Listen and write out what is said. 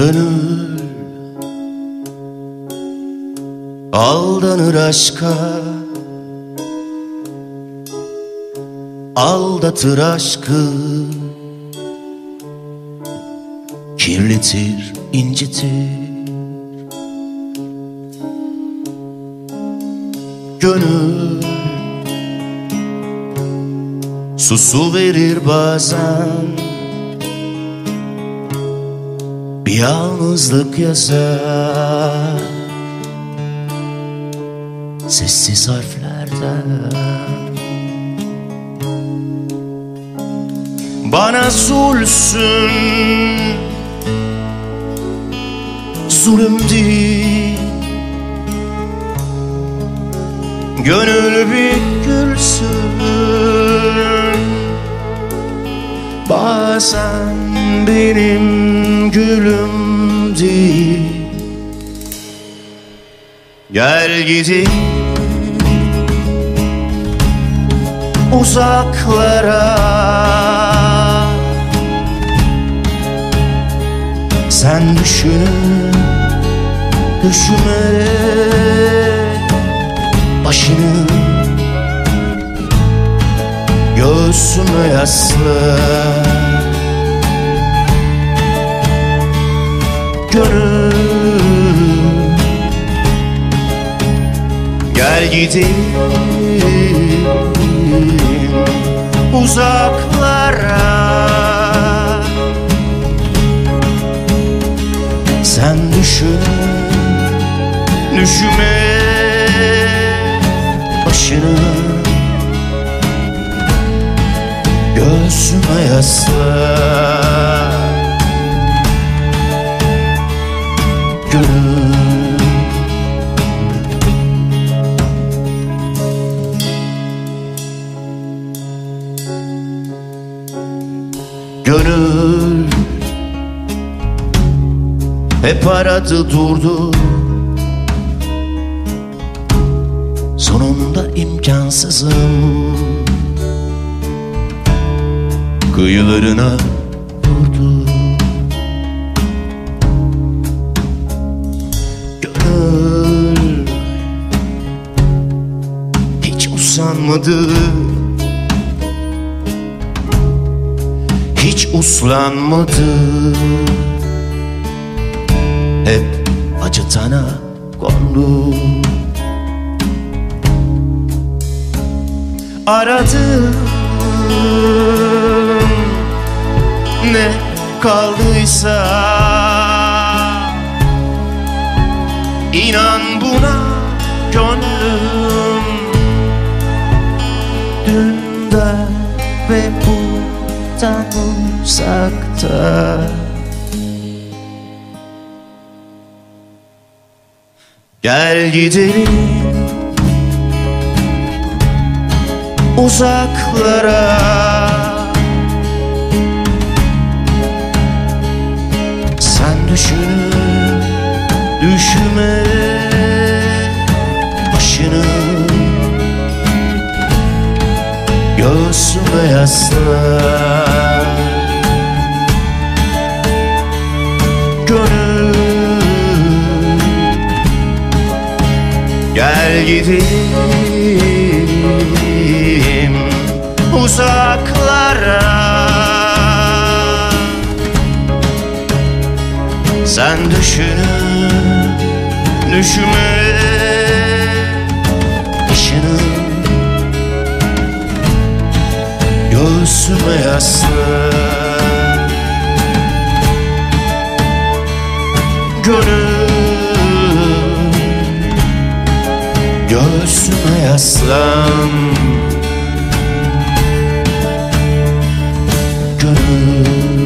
Gönül aldanır aşka. Aldatır aşkı. Kirletir, incitir. Gönül Susu verir bazen bir yalnızlık yazar. Sessiz harflerden. Bana zulsün. Zulüm değil. Gönül bir gülsün Bazen benim gülüm değil. Gel gidelim uzaklara. Sen düşün, düşünerek başını göğsüme yasla Gönül. Gel gidelim uzaklara. Sen düşün, düşme. Başını Göğsüme yasla Gönül. Gönül. Hep aradı durdu. Sonunda imkansızım kıyılarına. Vurdu Gönül hiç usanmadı. Hiç uslanmadı. Hep acıtana kondu. Aradım ne kaldıysa. İnan buna gönlüm Dünde ve buradan uzakta. Gel gidelim uzaklara düşün, düşme başını. Göğsüme yasla. Gönül Gel gidelim uzaklara Sen düşünüp düşme Işını göğsüme yasla. Gönül göğsüme yaslan. Gönül